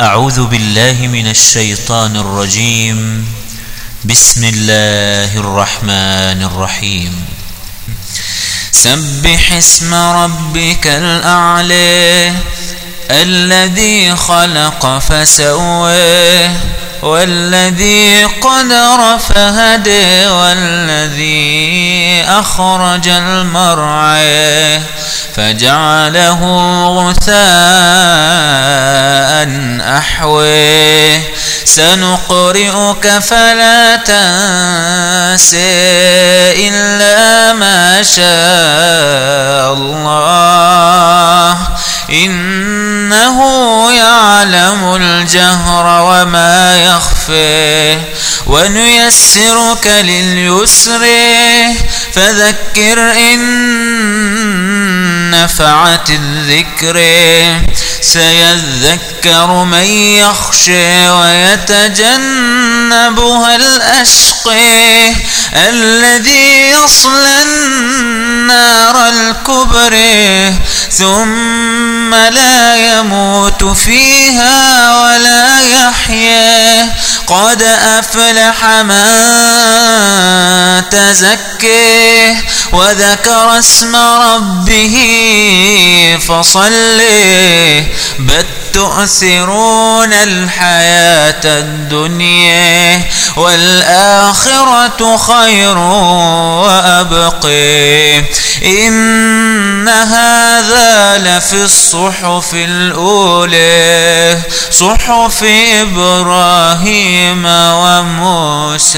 أعوذ بالله من الشيطان الرجيم. بسم الله الرحمن الرحيم. سبح اسم ربك الأعلى الذي خلق فسوى والذي قدر فهدي والذي أخرج المرعى فجعله غثاء أحويه سنقرئك فلا تنسى إلا ما شاء الله. إنه يعلم الجهر وما يخفي. ونيسرك لليسر. فذكر إن نفعت الذكر. سيذكر من يخشى ويتجنبها الأشقي الذي يصلى النار الكبرى. ثم لا يموت فيها ولا يحيا. قد أفلح من تزكيه وذكر اسم ربه فصلي بل تؤثرون الحياة الدنيا والآخرة خير وأبقي إن هذا لفي الصحف الأولى صحف إبراهيم وموسى.